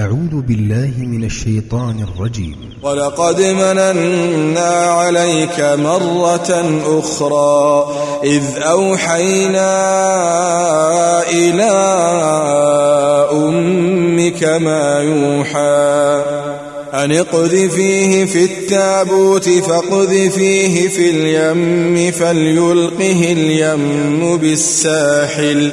أعوذ بالله من الشيطان الرجيم. ولقد مننا عليك مرة أخرى إذ أوحينا إلى أمك ما يوحى أن اقذفيه في التابوت فاقذفيه في اليم فليلقه اليم بالساحل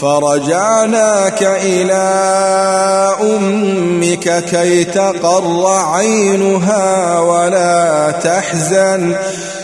فرجعناك إلى أمك كي تقر عينها ولا تحزن.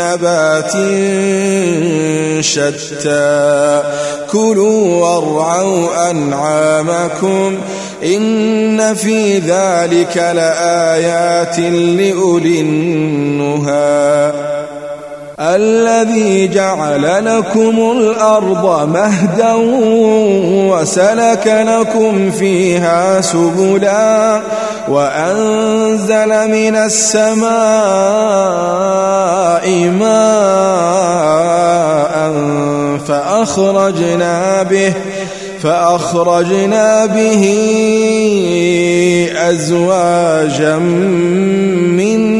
نبات شتى. كلوا وارعوا أنعامكم إن في ذلك لآيات لأولي النهى. الذي جعل لكم الأرض مهدا وسلك لكم فيها سبلا وأنزل من السماء ماء فأخرجنا به فأخرجنا به أزواجا من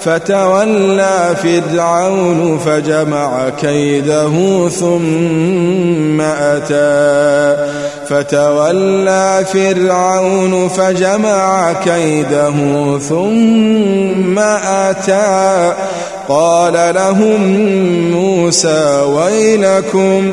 فتولى فرعون فجمع كيده ثم أتى. فتولى فرعون فجمع كيده ثم أتى. قال لهم موسى ويلكم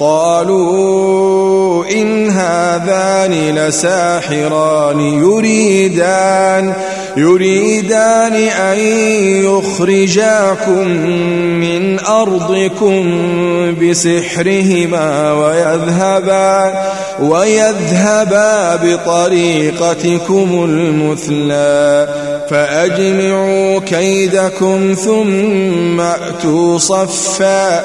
قالوا إن هذان لساحران يريدان يريدان أن يخرجاكم من أرضكم بسحرهما ويذهبا ويذهبا بطريقتكم المثلى فأجمعوا كيدكم ثم أتوا صفا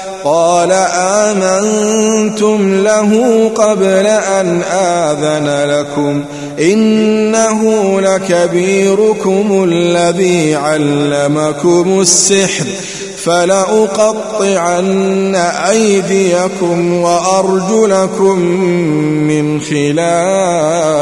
قال آمنتم له قبل أن آذن لكم إنه لكبيركم الذي علمكم السحر فلأقطعن أيديكم وأرجلكم من خلاف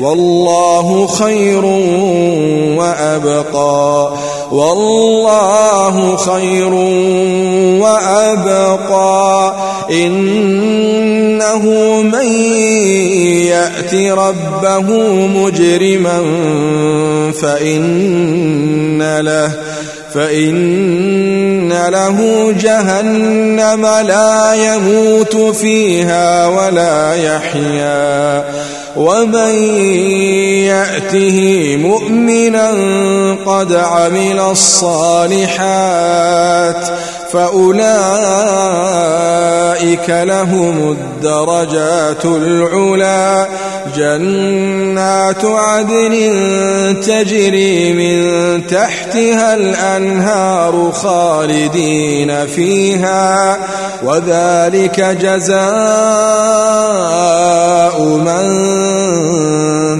والله خير وأبقى. والله خير وأبقى. إنه من يأت ربه مجرما فإن له فإن له جهنم لا يموت فيها ولا يحيا. ومن يأته مؤمنا قد عمل الصالحات فأولئك لهم الدرجات العلا. جنات عدن تجري من تحتها الأنهار خالدين فيها وذلك جزاء من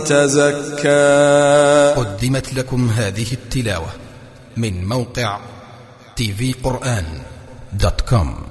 تزكى. قدمت لكم هذه التلاوة من موقع كوم.